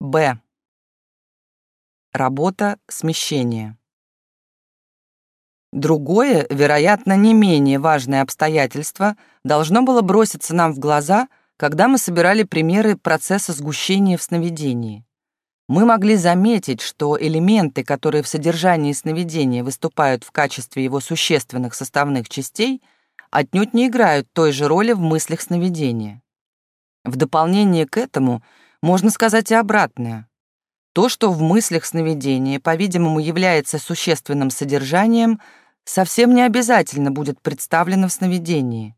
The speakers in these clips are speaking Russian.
Б. Работа смещения. Другое, вероятно, не менее важное обстоятельство должно было броситься нам в глаза, когда мы собирали примеры процесса сгущения в сновидении. Мы могли заметить, что элементы, которые в содержании сновидения выступают в качестве его существенных составных частей, отнюдь не играют той же роли в мыслях сновидения. В дополнение к этому можно сказать и обратное. То, что в мыслях сновидения, по-видимому, является существенным содержанием, совсем не обязательно будет представлено в сновидении.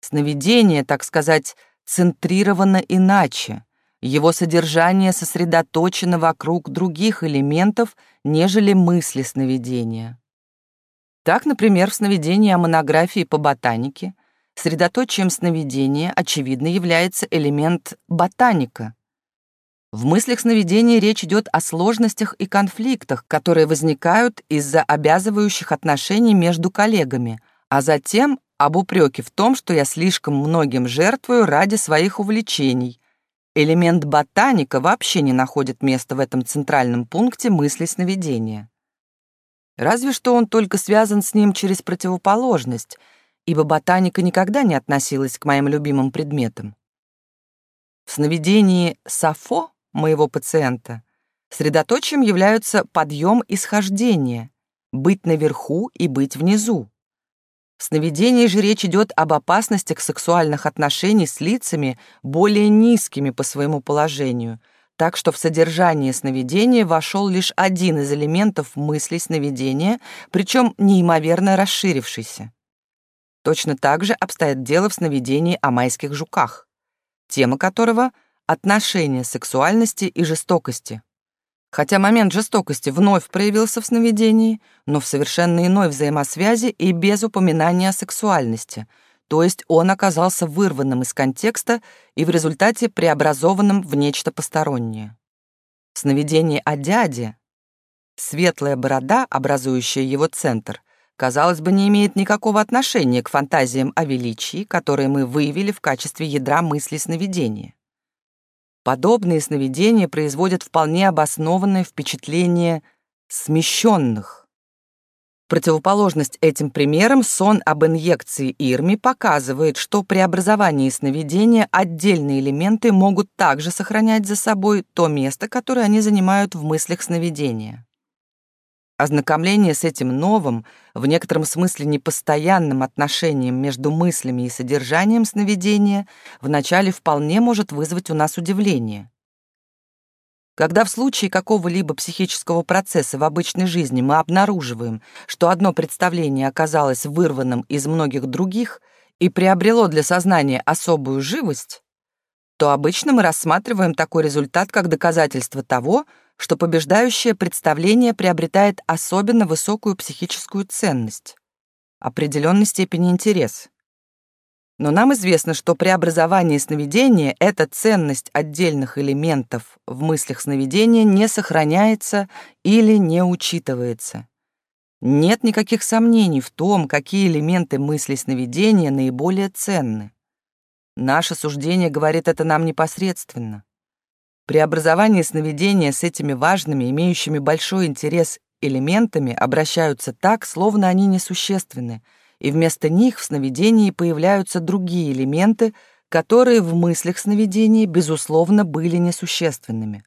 Сновидение, так сказать, центрировано иначе, его содержание сосредоточено вокруг других элементов, нежели мысли сновидения. Так, например, в сновидении о монографии по ботанике средоточием сновидения, очевидно, является элемент ботаника — в мыслях сновидения речь идет о сложностях и конфликтах, которые возникают из-за обязывающих отношений между коллегами, а затем об упреке в том, что я слишком многим жертвую ради своих увлечений. Элемент ботаника вообще не находит места в этом центральном пункте мысли сновидения. Разве что он только связан с ним через противоположность, ибо ботаника никогда не относилась к моим любимым предметам. В сновидении Сафо моего пациента, средоточием являются подъем и схождение, быть наверху и быть внизу. В сновидении же речь идет об опасностях сексуальных отношений с лицами более низкими по своему положению, так что в содержание сновидения вошел лишь один из элементов мысли сновидения, причем неимоверно расширившийся. Точно так же обстоит дело в сновидении о майских жуках, тема которого — отношения сексуальности и жестокости. Хотя момент жестокости вновь проявился в сновидении, но в совершенно иной взаимосвязи и без упоминания о сексуальности, то есть он оказался вырванным из контекста и в результате преобразованным в нечто постороннее. В сновидении о дяде светлая борода, образующая его центр, казалось бы, не имеет никакого отношения к фантазиям о величии, которые мы выявили в качестве ядра мысли сновидения. Подобные сновидения производят вполне обоснованное впечатление смещенных. Противоположность этим примерам сон об инъекции Ирми показывает, что при образовании сновидения отдельные элементы могут также сохранять за собой то место, которое они занимают в мыслях сновидения. Ознакомление с этим новым, в некотором смысле непостоянным отношением между мыслями и содержанием сновидения вначале вполне может вызвать у нас удивление. Когда в случае какого-либо психического процесса в обычной жизни мы обнаруживаем, что одно представление оказалось вырванным из многих других и приобрело для сознания особую живость, то обычно мы рассматриваем такой результат как доказательство того, что побеждающее представление приобретает особенно высокую психическую ценность, определенной степени интерес. Но нам известно, что при образовании сновидения эта ценность отдельных элементов в мыслях сновидения не сохраняется или не учитывается. Нет никаких сомнений в том, какие элементы мысли сновидения наиболее ценны. Наше суждение говорит это нам непосредственно. Преобразование сновидения с этими важными, имеющими большой интерес элементами обращаются так, словно они несущественны, и вместо них в сновидении появляются другие элементы, которые в мыслях сновидения, безусловно, были несущественными.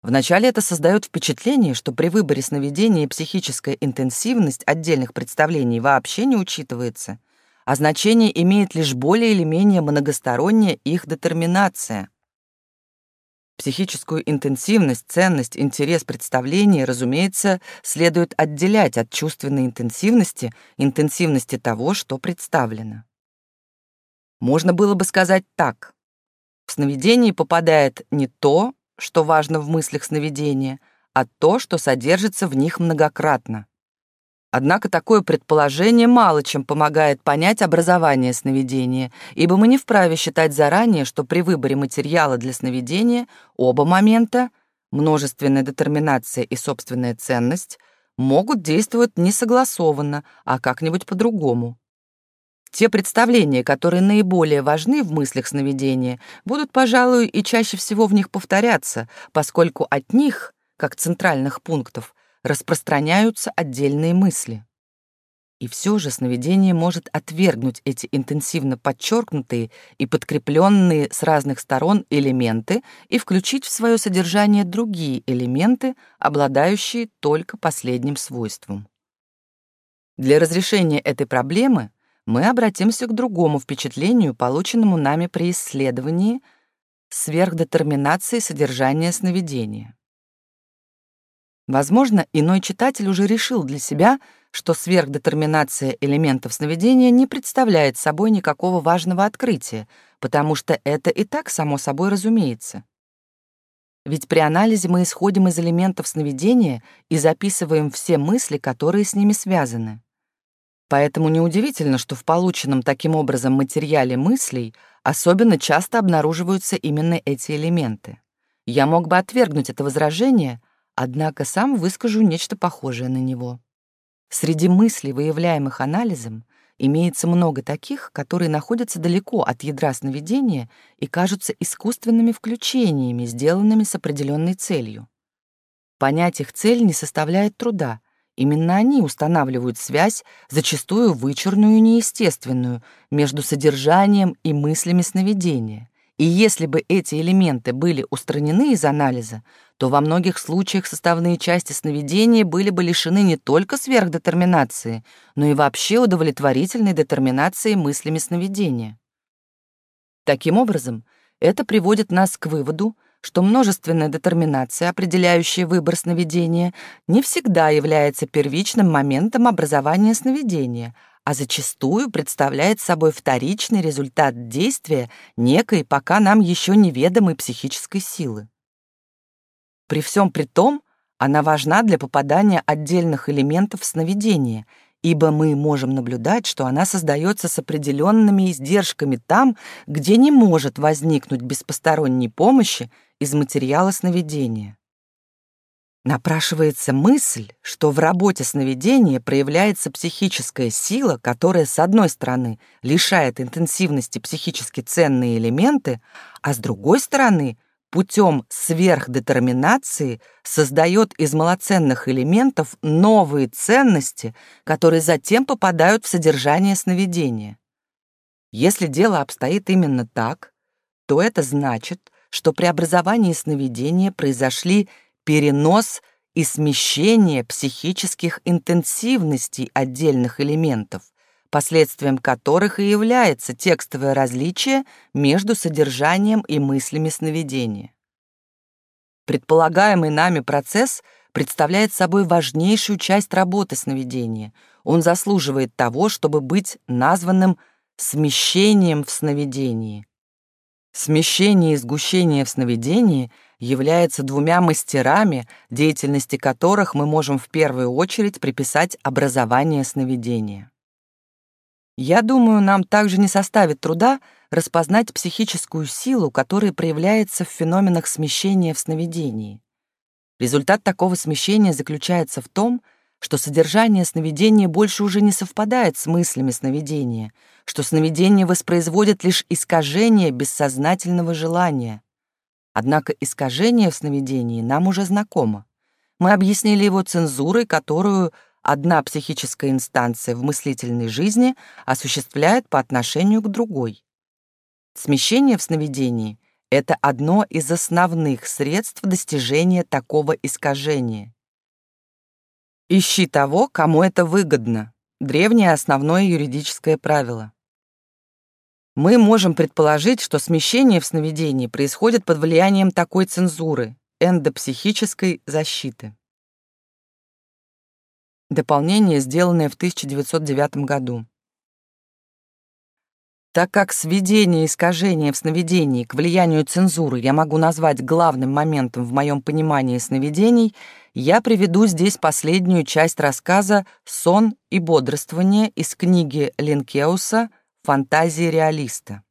Вначале это создает впечатление, что при выборе сновидения психическая интенсивность отдельных представлений вообще не учитывается, а значение имеет лишь более или менее многосторонняя их детерминация — Психическую интенсивность, ценность, интерес представления, разумеется, следует отделять от чувственной интенсивности, интенсивности того, что представлено. Можно было бы сказать так. В сновидении попадает не то, что важно в мыслях сновидения, а то, что содержится в них многократно. Однако такое предположение мало чем помогает понять образование сновидения, ибо мы не вправе считать заранее, что при выборе материала для сновидения оба момента, множественная детерминация и собственная ценность, могут действовать не согласованно, а как-нибудь по-другому. Те представления, которые наиболее важны в мыслях сновидения, будут, пожалуй, и чаще всего в них повторяться, поскольку от них, как центральных пунктов, распространяются отдельные мысли. И все же сновидение может отвергнуть эти интенсивно подчеркнутые и подкрепленные с разных сторон элементы и включить в свое содержание другие элементы, обладающие только последним свойством. Для разрешения этой проблемы мы обратимся к другому впечатлению, полученному нами при исследовании сверхдетерминации содержания сновидения. Возможно, иной читатель уже решил для себя, что сверхдетерминация элементов сновидения не представляет собой никакого важного открытия, потому что это и так само собой разумеется. Ведь при анализе мы исходим из элементов сновидения и записываем все мысли, которые с ними связаны. Поэтому неудивительно, что в полученном таким образом материале мыслей особенно часто обнаруживаются именно эти элементы. Я мог бы отвергнуть это возражение, однако сам выскажу нечто похожее на него. Среди мыслей, выявляемых анализом, имеется много таких, которые находятся далеко от ядра сновидения и кажутся искусственными включениями, сделанными с определенной целью. Понять их цель не составляет труда, Именно они устанавливают связь, зачастую вычурную и неестественную, между содержанием и мыслями сновидения. И если бы эти элементы были устранены из анализа, то во многих случаях составные части сновидения были бы лишены не только сверхдетерминации, но и вообще удовлетворительной детерминации мыслями сновидения. Таким образом, это приводит нас к выводу, что множественная детерминация, определяющая выбор сновидения, не всегда является первичным моментом образования сновидения, а зачастую представляет собой вторичный результат действия некой пока нам еще неведомой психической силы. При всем при том, она важна для попадания отдельных элементов в сновидение — ибо мы можем наблюдать, что она создается с определенными издержками там, где не может возникнуть без посторонней помощи из материала сновидения. Напрашивается мысль, что в работе сновидения проявляется психическая сила, которая, с одной стороны, лишает интенсивности психически ценные элементы, а с другой стороны, путем сверхдетерминации создает из малоценных элементов новые ценности, которые затем попадают в содержание сновидения. Если дело обстоит именно так, то это значит, что при образовании сновидения произошли перенос и смещение психических интенсивностей отдельных элементов, последствием которых и является текстовое различие между содержанием и мыслями сновидения. Предполагаемый нами процесс представляет собой важнейшую часть работы сновидения. Он заслуживает того, чтобы быть названным смещением в сновидении. Смещение и сгущение в сновидении являются двумя мастерами, деятельности которых мы можем в первую очередь приписать образование сновидения. Я думаю, нам также не составит труда распознать психическую силу, которая проявляется в феноменах смещения в сновидении. Результат такого смещения заключается в том, что содержание сновидения больше уже не совпадает с мыслями сновидения, что сновидение воспроизводит лишь искажение бессознательного желания. Однако искажение в сновидении нам уже знакомо. Мы объяснили его цензурой, которую одна психическая инстанция в мыслительной жизни осуществляет по отношению к другой. Смещение в сновидении — это одно из основных средств достижения такого искажения. Ищи того, кому это выгодно. Древнее основное юридическое правило. Мы можем предположить, что смещение в сновидении происходит под влиянием такой цензуры — эндопсихической защиты. Дополнение, сделанное в 1909 году. Так как сведение искажения в сновидении к влиянию цензуры я могу назвать главным моментом в моем понимании сновидений, я приведу здесь последнюю часть рассказа «Сон и бодрствование» из книги Линкеуса «Фантазии реалиста»,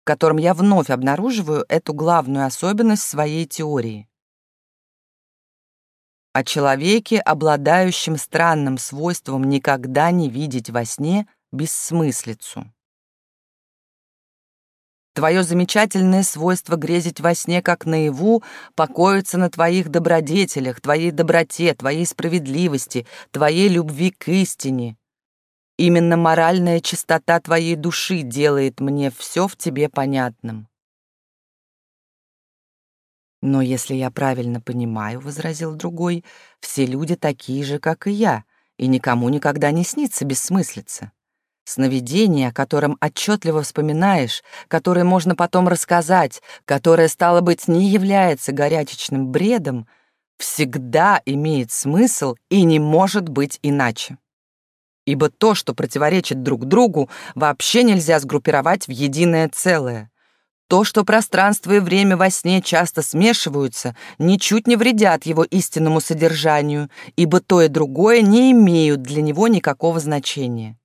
в котором я вновь обнаруживаю эту главную особенность своей теории о человеке, обладающем странным свойством никогда не видеть во сне бессмыслицу. Твое замечательное свойство грезить во сне, как наяву, покоится на твоих добродетелях, твоей доброте, твоей справедливости, твоей любви к истине. Именно моральная чистота твоей души делает мне все в тебе понятным. «Но если я правильно понимаю, — возразил другой, — все люди такие же, как и я, и никому никогда не снится бессмыслица. Сновидение, о котором отчетливо вспоминаешь, которое можно потом рассказать, которое, стало быть, не является горячечным бредом, всегда имеет смысл и не может быть иначе. Ибо то, что противоречит друг другу, вообще нельзя сгруппировать в единое целое. То, что пространство и время во сне часто смешиваются, ничуть не вредят его истинному содержанию, ибо то и другое не имеют для него никакого значения.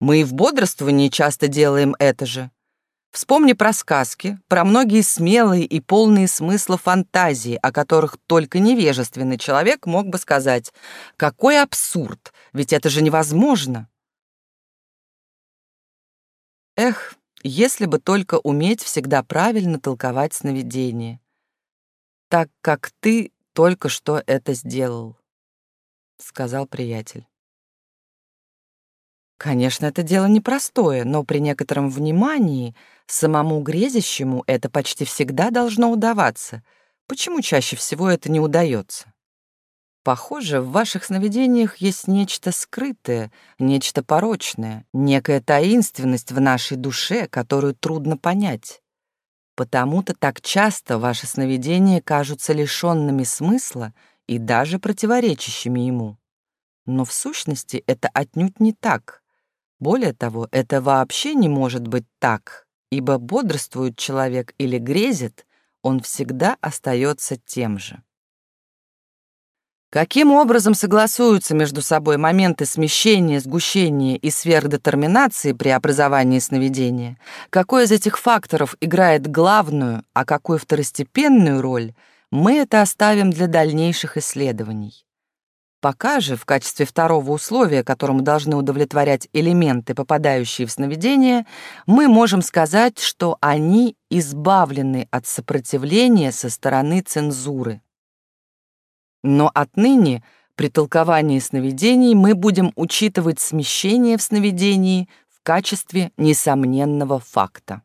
Мы и в бодрствовании часто делаем это же. Вспомни про сказки, про многие смелые и полные смысла фантазии, о которых только невежественный человек мог бы сказать «Какой абсурд! Ведь это же невозможно!» Эх, если бы только уметь всегда правильно толковать сновидение, так как ты только что это сделал, — сказал приятель. Конечно, это дело непростое, но при некотором внимании самому грезящему это почти всегда должно удаваться. Почему чаще всего это не удается? Похоже, в ваших сновидениях есть нечто скрытое, нечто порочное, некая таинственность в нашей душе, которую трудно понять. Потому-то так часто ваши сновидения кажутся лишенными смысла и даже противоречащими ему. Но в сущности это отнюдь не так. Более того, это вообще не может быть так, ибо бодрствует человек или грезит, он всегда остается тем же. Каким образом согласуются между собой моменты смещения, сгущения и сверхдетерминации при образовании сновидения? Какой из этих факторов играет главную, а какую второстепенную роль, мы это оставим для дальнейших исследований. Пока же, в качестве второго условия, которому должны удовлетворять элементы, попадающие в сновидение, мы можем сказать, что они избавлены от сопротивления со стороны цензуры. Но отныне при толковании сновидений мы будем учитывать смещение в сновидении в качестве несомненного факта.